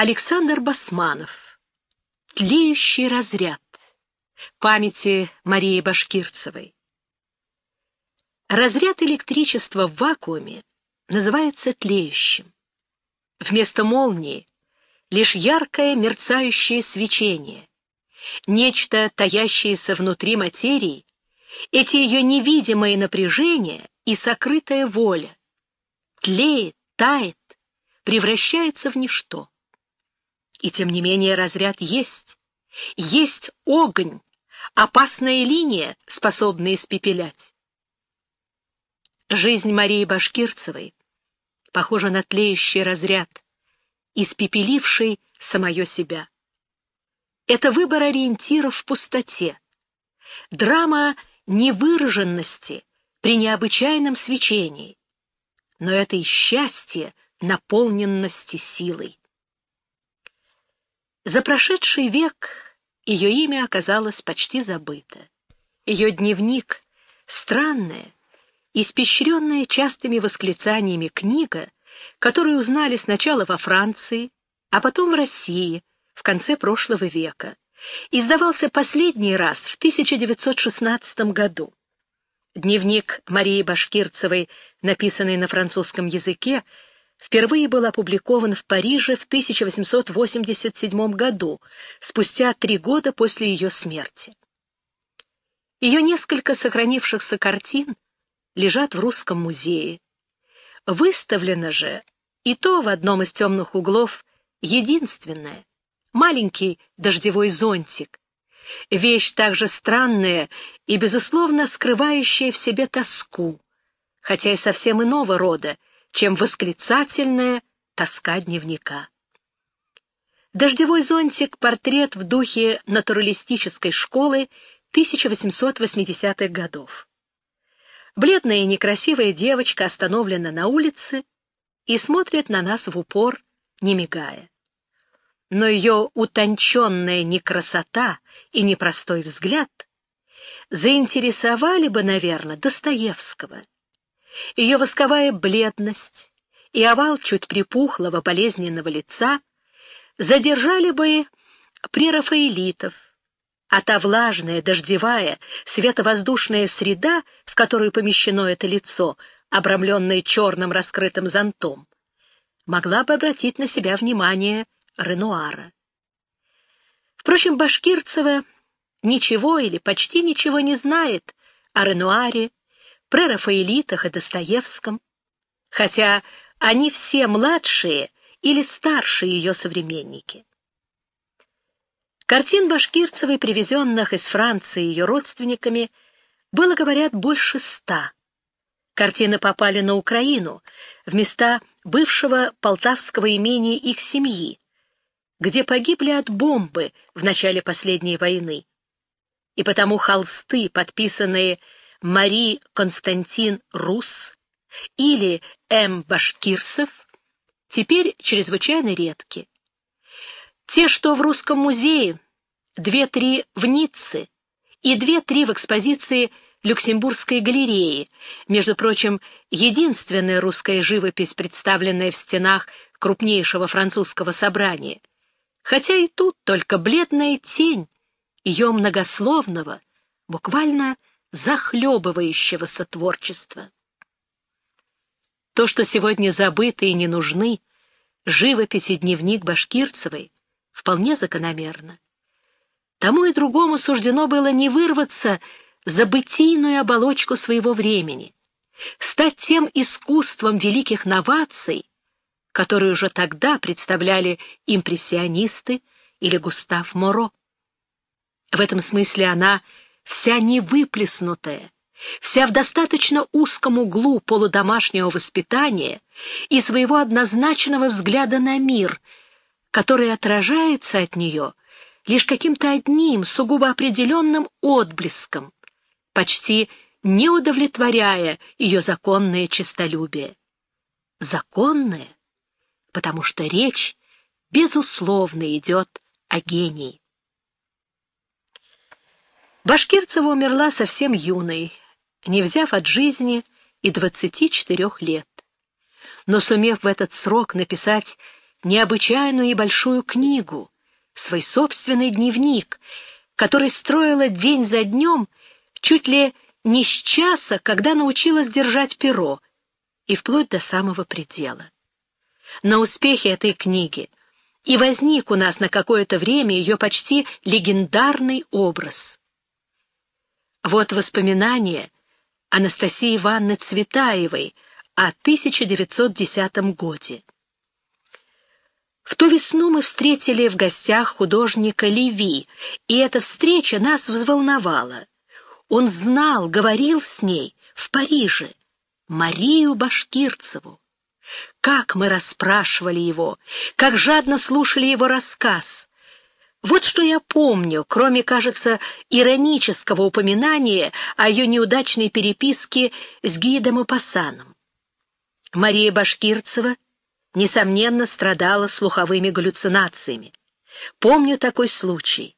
Александр Басманов. Тлеющий разряд. Памяти Марии Башкирцевой. Разряд электричества в вакууме называется тлеющим. Вместо молнии лишь яркое мерцающее свечение, нечто, таящееся внутри материи, эти ее невидимые напряжения и сокрытая воля, тлеет, тает, превращается в ничто. И тем не менее разряд есть, есть огонь, опасная линия, способная испепелять. Жизнь Марии Башкирцевой похожа на тлеющий разряд, испепеливший самое себя. Это выбор ориентиров в пустоте, драма невыраженности при необычайном свечении, но это и счастье наполненности силой. За прошедший век ее имя оказалось почти забыто. Ее дневник, странная, испещренная частыми восклицаниями книга, которую узнали сначала во Франции, а потом в России в конце прошлого века, издавался последний раз в 1916 году. Дневник Марии Башкирцевой, написанный на французском языке, впервые был опубликован в Париже в 1887 году, спустя три года после ее смерти. Ее несколько сохранившихся картин лежат в Русском музее. Выставлено же и то в одном из темных углов единственное — маленький дождевой зонтик, вещь также странная и, безусловно, скрывающая в себе тоску, хотя и совсем иного рода, чем восклицательная тоска дневника. Дождевой зонтик — портрет в духе натуралистической школы 1880-х годов. Бледная и некрасивая девочка остановлена на улице и смотрит на нас в упор, не мигая но ее утонченная некрасота и непростой взгляд заинтересовали бы, наверное, Достоевского. Ее восковая бледность и овал чуть припухлого болезненного лица задержали бы прерафаэлитов, а та влажная, дождевая, световоздушная среда, в которую помещено это лицо, обрамленное черным раскрытым зонтом, могла бы обратить на себя внимание Ренуара. Впрочем, Башкирцева ничего или почти ничего не знает о Ренуаре, прерафаэлитах и Достоевском, хотя они все младшие или старшие ее современники. Картин Башкирцевой, привезенных из Франции ее родственниками, было, говорят, больше ста. Картины попали на Украину, в места бывшего полтавского имения их семьи, где погибли от бомбы в начале последней войны. И потому холсты, подписанные Мари Константин Рус или М. Башкирцев, теперь чрезвычайно редки. Те, что в Русском музее, две-три в Ницце и две-три в экспозиции Люксембургской галереи, между прочим, единственная русская живопись, представленная в стенах крупнейшего французского собрания, хотя и тут только бледная тень ее многословного, буквально захлебывающегося творчества. То, что сегодня забыты и не нужны, живопись и дневник Башкирцевой, вполне закономерно. Тому и другому суждено было не вырваться за бытийную оболочку своего времени, стать тем искусством великих новаций, которые уже тогда представляли импрессионисты или Густав Моро. В этом смысле она вся невыплеснутая, вся в достаточно узком углу полудомашнего воспитания и своего однозначного взгляда на мир, который отражается от нее лишь каким-то одним сугубо определенным отблеском, почти не удовлетворяя ее законное честолюбие. Законное, потому что речь, безусловно, идет о гении. Башкирцева умерла совсем юной, не взяв от жизни и 24 лет. Но сумев в этот срок написать необычайную и большую книгу, свой собственный дневник, который строила день за днем, чуть ли не с часа, когда научилась держать перо, и вплоть до самого предела. На успехе этой книги и возник у нас на какое-то время ее почти легендарный образ. Вот воспоминания Анастасии Ивановны Цветаевой о 1910 годе. В ту весну мы встретили в гостях художника Леви, и эта встреча нас взволновала. Он знал, говорил с ней в Париже, Марию Башкирцеву. Как мы расспрашивали его, как жадно слушали его рассказ. Вот что я помню, кроме, кажется, иронического упоминания о ее неудачной переписке с Гидом и Пасаном. Мария Башкирцева, несомненно, страдала слуховыми галлюцинациями. Помню такой случай.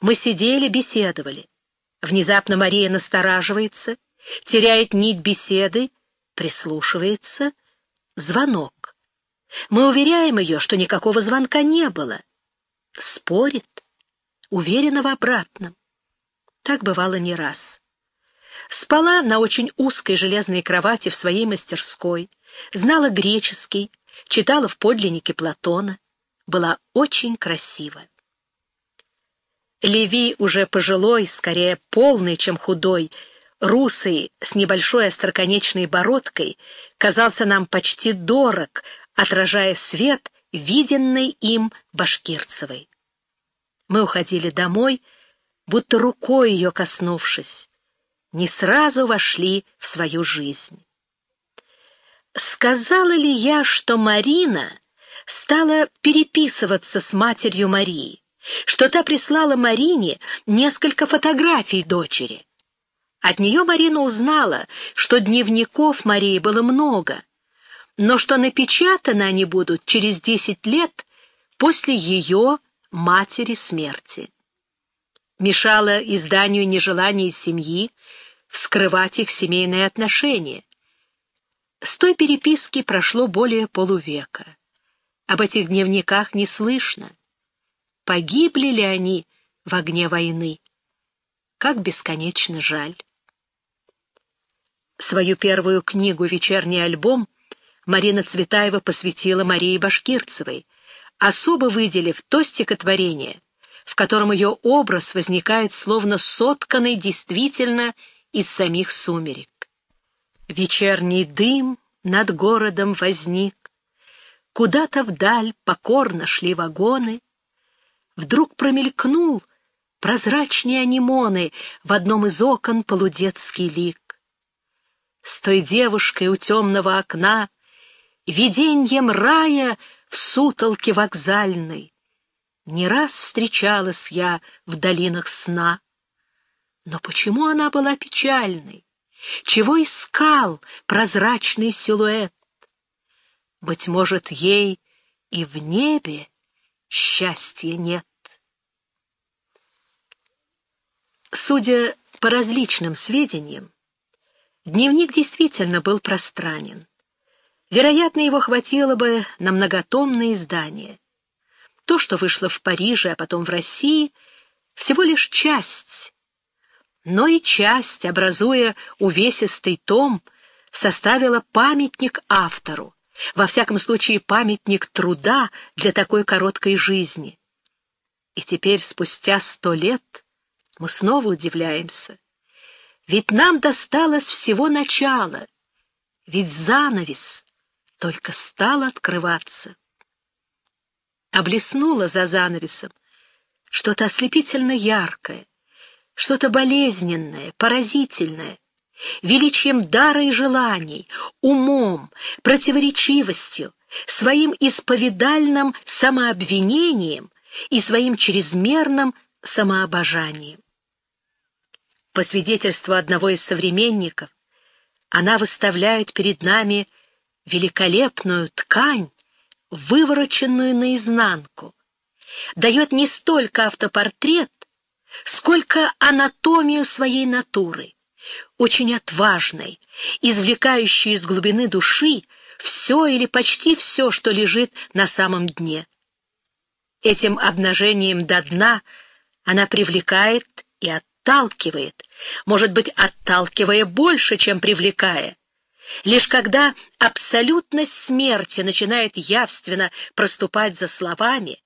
Мы сидели, беседовали. Внезапно Мария настораживается, теряет нить беседы, прислушивается — звонок. Мы уверяем ее, что никакого звонка не было. Спорит, уверена в обратном. Так бывало не раз. Спала на очень узкой железной кровати в своей мастерской, знала греческий, читала в подлиннике Платона, была очень красива. Леви, уже пожилой, скорее полный, чем худой, русый, с небольшой остроконечной бородкой, казался нам почти дорог, отражая свет, виденный им Башкирцевой. Мы уходили домой, будто рукой ее коснувшись, не сразу вошли в свою жизнь. Сказала ли я, что Марина стала переписываться с матерью Марии, что та прислала Марине несколько фотографий дочери? От нее Марина узнала, что дневников Марии было много, но что напечатаны они будут через десять лет после ее матери смерти. Мешало изданию нежелание семьи вскрывать их семейные отношения. С той переписки прошло более полувека. Об этих дневниках не слышно. Погибли ли они в огне войны? Как бесконечно жаль. Свою первую книгу «Вечерний альбом» Марина Цветаева посвятила Марии Башкирцевой, особо выделив то стихотворение, в котором ее образ возникает словно сотканный действительно из самих сумерек. Вечерний дым над городом возник, Куда-то вдаль покорно шли вагоны, Вдруг промелькнул прозрачные анимоны В одном из окон полудетский лик. С той девушкой у темного окна, виденьем рая в сутолке вокзальной. Не раз встречалась я в долинах сна. Но почему она была печальной? Чего искал прозрачный силуэт? Быть может, ей и в небе счастья нет. Судя по различным сведениям, Дневник действительно был пространен. Вероятно, его хватило бы на многотомное издание. То, что вышло в Париже, а потом в России, всего лишь часть. Но и часть, образуя увесистый том, составила памятник автору, во всяком случае памятник труда для такой короткой жизни. И теперь, спустя сто лет, мы снова удивляемся — ведь нам досталось всего начало, ведь занавес только стал открываться. Облеснуло за занавесом что-то ослепительно яркое, что-то болезненное, поразительное, величием дара и желаний, умом, противоречивостью, своим исповедальным самообвинением и своим чрезмерным самообожанием. По свидетельству одного из современников, она выставляет перед нами великолепную ткань, вывороченную наизнанку, дает не столько автопортрет, сколько анатомию своей натуры, очень отважной, извлекающей из глубины души все или почти все, что лежит на самом дне. Этим обнажением до дна она привлекает и отталкивает, может быть, отталкивая больше, чем привлекая. Лишь когда абсолютность смерти начинает явственно проступать за словами,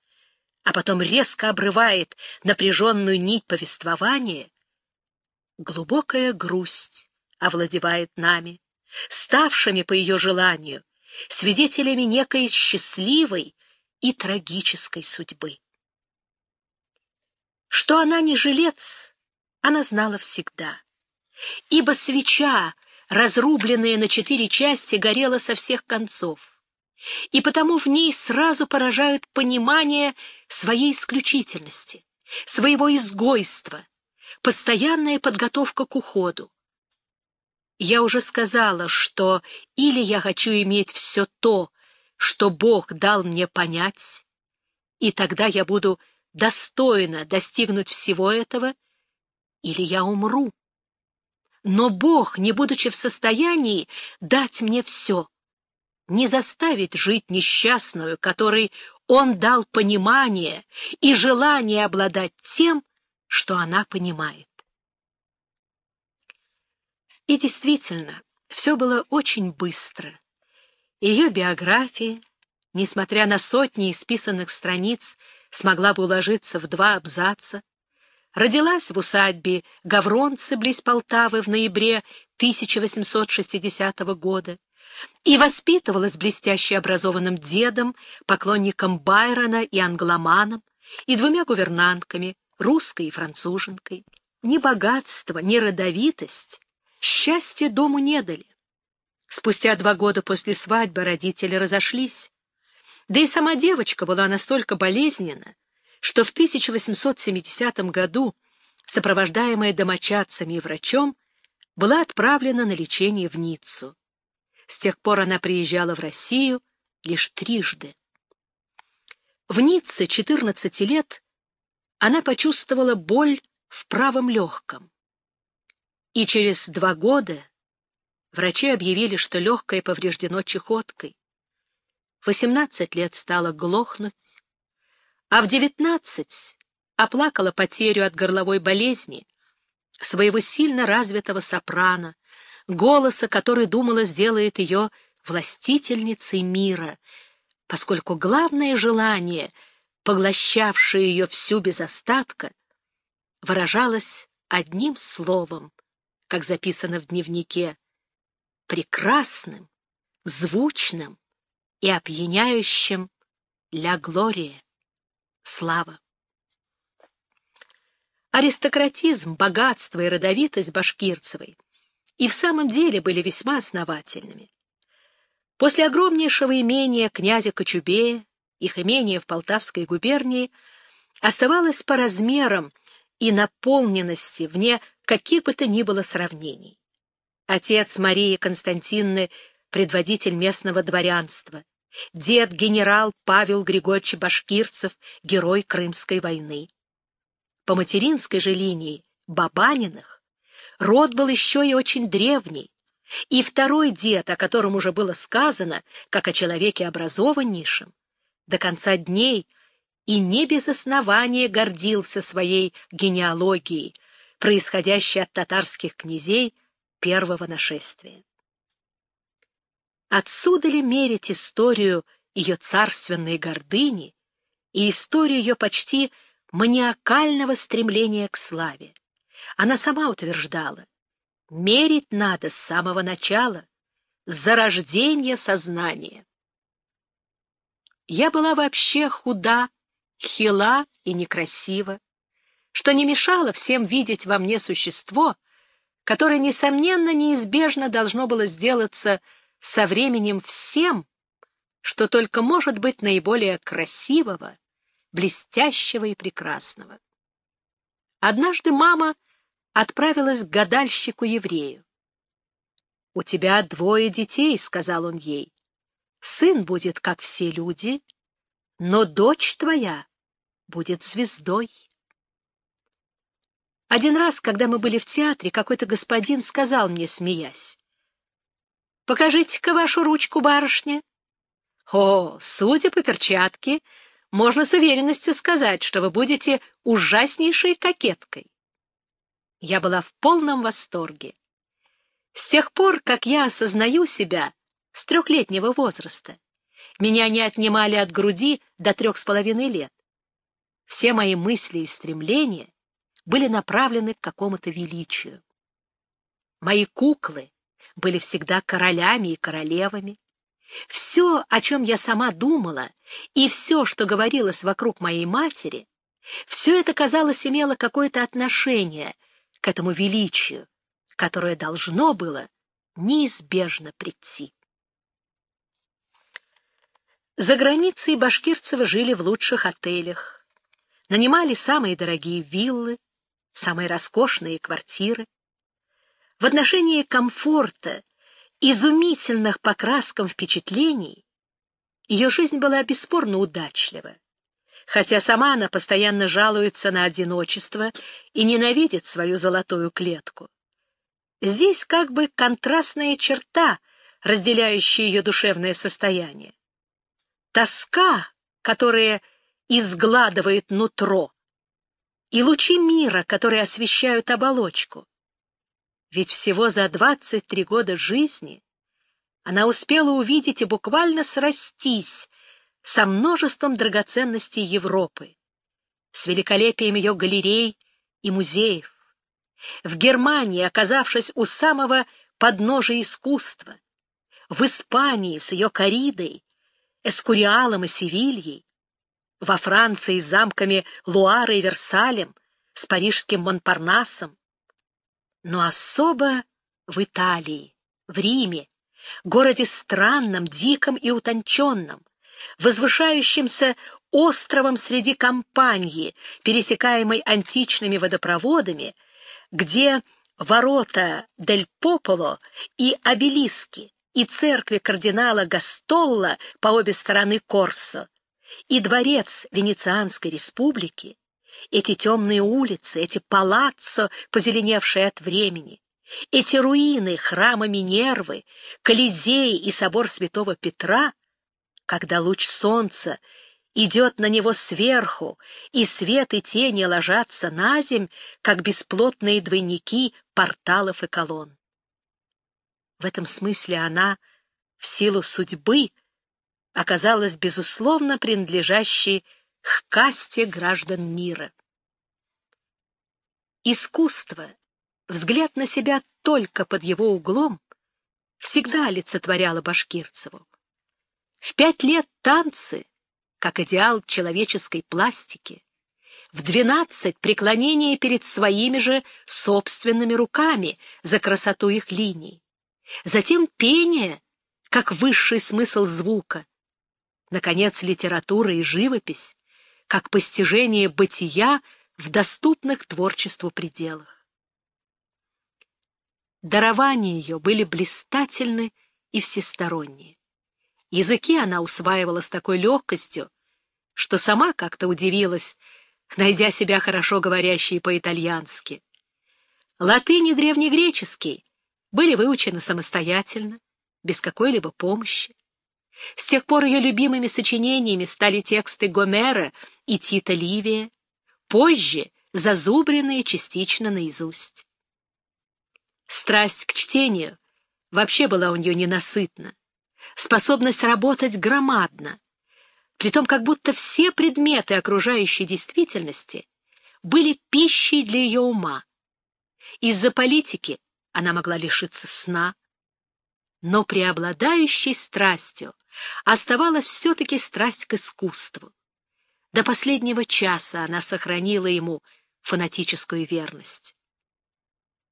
а потом резко обрывает напряженную нить повествования, глубокая грусть овладевает нами, ставшими по ее желанию свидетелями некой счастливой и трагической судьбы. Что она не жилец, она знала всегда, ибо свеча, разрубленная на четыре части, горела со всех концов, и потому в ней сразу поражают понимание своей исключительности, своего изгойства, постоянная подготовка к уходу. Я уже сказала, что или я хочу иметь все то, что Бог дал мне понять, и тогда я буду достойно достигнуть всего этого, или я умру. Но Бог, не будучи в состоянии дать мне все, не заставить жить несчастную, которой Он дал понимание и желание обладать тем, что она понимает. И действительно, все было очень быстро. Ее биография, несмотря на сотни исписанных страниц, смогла бы уложиться в два абзаца. Родилась в усадьбе Гавронцы близ Полтавы в ноябре 1860 года и воспитывалась блестяще образованным дедом, поклонником Байрона и англоманом, и двумя гувернантками, русской и француженкой. Ни богатство, ни родовитость счастья дому не дали. Спустя два года после свадьбы родители разошлись. Да и сама девочка была настолько болезненна, что в 1870 году, сопровождаемая домочадцами и врачом, была отправлена на лечение в Ниццу. С тех пор она приезжала в Россию лишь трижды. В Ницце 14 лет она почувствовала боль в правом легком. И через два года врачи объявили, что легкое повреждено чехоткой. В 18 лет стала глохнуть, а в 19 оплакала потерю от горловой болезни своего сильно развитого сопрано, голоса, который, думала, сделает ее властительницей мира, поскольку главное желание — поглощавшее ее всю без остатка, выражалось одним словом, как записано в дневнике, прекрасным, звучным и опьяняющим «Ля Глория» — слава. Аристократизм, богатство и родовитость Башкирцевой и в самом деле были весьма основательными. После огромнейшего имения князя Кочубея их имение в Полтавской губернии оставалось по размерам и наполненности вне каких бы то ни было сравнений. Отец Марии Константинны — предводитель местного дворянства, дед генерал Павел Григорьевич Башкирцев, герой Крымской войны. По материнской же линии Бабаниных род был еще и очень древний, и второй дед, о котором уже было сказано, как о человеке образованнейшем, до конца дней и не без основания гордился своей генеалогией, происходящей от татарских князей первого нашествия. Отсюда ли мерить историю ее царственной гордыни и историю ее почти маниакального стремления к славе? Она сама утверждала, мерить надо с самого начала, с зарождения сознания. Я была вообще худа, хила и некрасива, что не мешало всем видеть во мне существо, которое, несомненно, неизбежно должно было сделаться со временем всем, что только может быть наиболее красивого, блестящего и прекрасного. Однажды мама отправилась к гадальщику-еврею. «У тебя двое детей», — сказал он ей. Сын будет, как все люди, но дочь твоя будет звездой. Один раз, когда мы были в театре, какой-то господин сказал мне, смеясь, Покажите-ка вашу ручку, барышня. О, судя по перчатке, можно с уверенностью сказать, что вы будете ужаснейшей кокеткой. Я была в полном восторге. С тех пор, как я осознаю себя с трехлетнего возраста, меня не отнимали от груди до трех с половиной лет. Все мои мысли и стремления были направлены к какому-то величию. Мои куклы были всегда королями и королевами. Все, о чем я сама думала, и все, что говорилось вокруг моей матери, все это, казалось, имело какое-то отношение к этому величию, которое должно было неизбежно прийти. За границей башкирцевы жили в лучших отелях, нанимали самые дорогие виллы, самые роскошные квартиры. В отношении комфорта, изумительных по краскам впечатлений, ее жизнь была бесспорно удачлива. Хотя сама она постоянно жалуется на одиночество и ненавидит свою золотую клетку. Здесь как бы контрастная черта, разделяющая ее душевное состояние. Тоска, которая изгладывает нутро, и лучи мира, которые освещают оболочку. Ведь всего за 23 года жизни она успела увидеть и буквально срастись со множеством драгоценностей Европы, с великолепием ее галерей и музеев. В Германии, оказавшись у самого подножия искусства, в Испании с ее коридой, Эскуриалом и Севильей, во Франции с замками Луары и Версалем, с парижским Монпарнасом, но особо в Италии, в Риме, городе странном, диком и утонченном, возвышающемся островом среди компании, пересекаемой античными водопроводами, где ворота Дель Пополо и обелиски, и церкви кардинала Гастолла по обе стороны Корсо, и дворец Венецианской республики, эти темные улицы, эти палаццо, позеленевшие от времени, эти руины храма Минервы, Колизей и собор святого Петра, когда луч солнца идет на него сверху, и свет и тени ложатся на земь, как бесплотные двойники порталов и колонн. В этом смысле она, в силу судьбы, оказалась безусловно принадлежащей к касте граждан мира. Искусство, взгляд на себя только под его углом, всегда олицетворяло Башкирцеву. В пять лет танцы, как идеал человеческой пластики, в двенадцать преклонение перед своими же собственными руками за красоту их линий, затем пение, как высший смысл звука, наконец, литература и живопись, как постижение бытия в доступных творчеству пределах. Дарования ее были блистательны и всесторонние. Языки она усваивала с такой легкостью, что сама как-то удивилась, найдя себя хорошо говорящей по-итальянски. Латынь и древнегреческий были выучены самостоятельно, без какой-либо помощи. С тех пор ее любимыми сочинениями стали тексты Гомера и Тита Ливия, позже зазубренные частично наизусть. Страсть к чтению вообще была у нее ненасытна, способность работать громадна, том, как будто все предметы окружающей действительности были пищей для ее ума. Из-за политики она могла лишиться сна, но преобладающей страстью оставалась все-таки страсть к искусству. До последнего часа она сохранила ему фанатическую верность.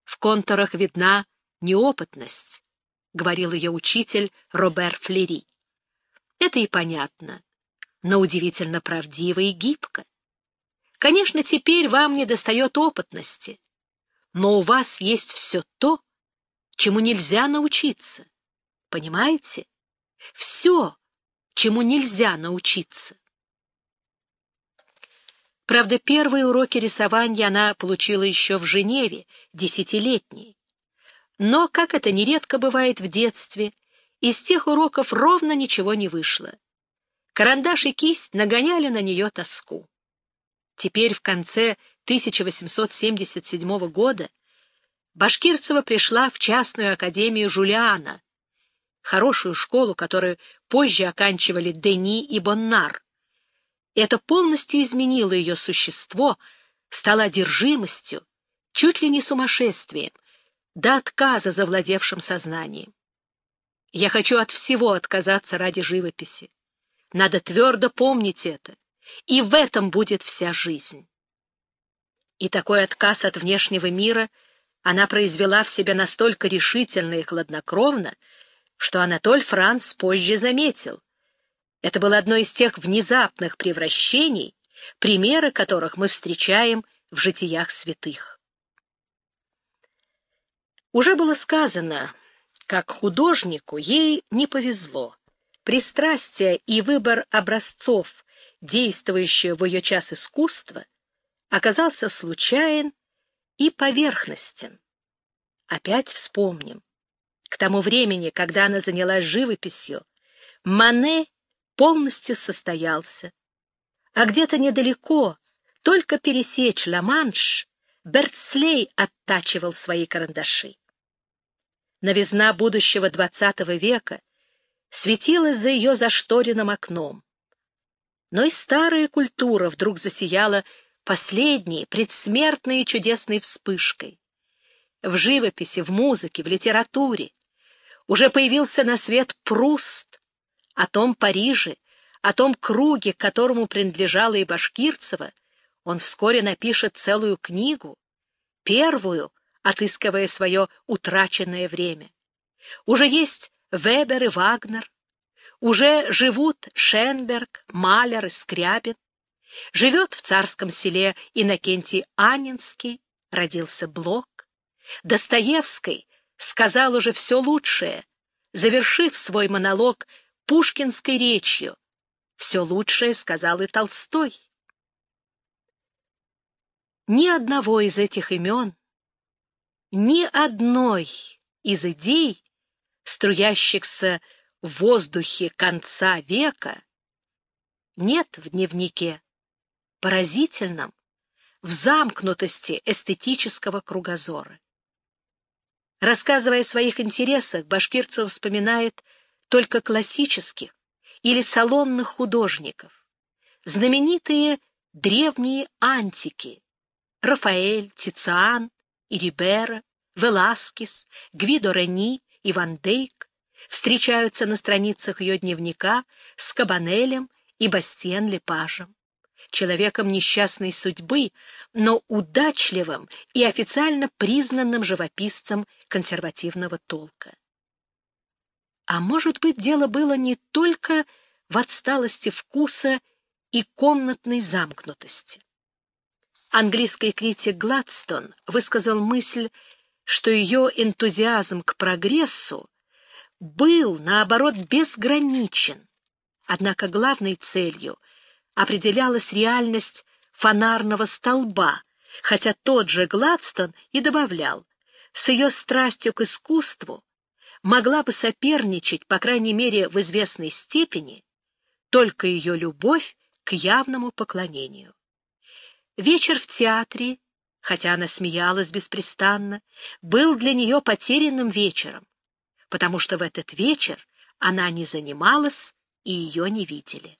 В контурах видна неопытность, — говорил ее учитель Робер Флери. Это и понятно, но удивительно правдиво и гибко. Конечно, теперь вам не достает опытности, но у вас есть все то, чему нельзя научиться. Понимаете? Все, чему нельзя научиться. Правда, первые уроки рисования она получила еще в Женеве, десятилетней. Но, как это нередко бывает в детстве, из тех уроков ровно ничего не вышло. Карандаш и кисть нагоняли на нее тоску. Теперь, в конце 1877 года, Башкирцева пришла в частную академию Жулиана, хорошую школу, которую позже оканчивали Дени и Боннар. Это полностью изменило ее существо, стало одержимостью, чуть ли не сумасшествием, до отказа завладевшим сознанием. Я хочу от всего отказаться ради живописи. Надо твердо помнить это, и в этом будет вся жизнь. И такой отказ от внешнего мира она произвела в себе настолько решительно и хладнокровно, что Анатоль Франц позже заметил. Это было одно из тех внезапных превращений, примеры которых мы встречаем в житиях святых. Уже было сказано, как художнику ей не повезло. Пристрастие и выбор образцов, действующие в ее час искусства, оказался случайен и поверхностен. Опять вспомним. К тому времени, когда она занялась живописью, Мане полностью состоялся. А где-то недалеко, только пересечь Ла-Манш, Бертслей оттачивал свои карандаши. Новизна будущего XX века светилась за ее зашторенным окном. Но и старая культура вдруг засияла последней, предсмертной и чудесной вспышкой. В живописи, в музыке, в литературе уже появился на свет Пруст, о том Париже, о том круге, к которому принадлежала и Башкирцева, он вскоре напишет целую книгу, первую, отыскивая свое утраченное время. Уже есть Вебер и Вагнер, уже живут Шенберг, Малер и Скрябин, живет в царском селе Иннокентий Анинский, родился Блок, Достоевский сказал уже все лучшее, завершив свой монолог пушкинской речью. Все лучшее сказал и Толстой. Ни одного из этих имен, ни одной из идей, струящихся в воздухе конца века, нет в дневнике, поразительном, в замкнутости эстетического кругозора. Рассказывая о своих интересах, Башкирцев вспоминает только классических или салонных художников, знаменитые древние антики — Рафаэль, Тициан, Ирибера, Веласкес, Гвидо Рени и Дейк встречаются на страницах ее дневника с Кабанелем и Бастиен Лепажем человеком несчастной судьбы, но удачливым и официально признанным живописцем консервативного толка. А может быть, дело было не только в отсталости вкуса и комнатной замкнутости. Английский критик Гладстон высказал мысль, что ее энтузиазм к прогрессу был, наоборот, безграничен, однако главной целью — определялась реальность фонарного столба, хотя тот же Гладстон и добавлял, с ее страстью к искусству могла бы соперничать, по крайней мере, в известной степени, только ее любовь к явному поклонению. Вечер в театре, хотя она смеялась беспрестанно, был для нее потерянным вечером, потому что в этот вечер она не занималась и ее не видели.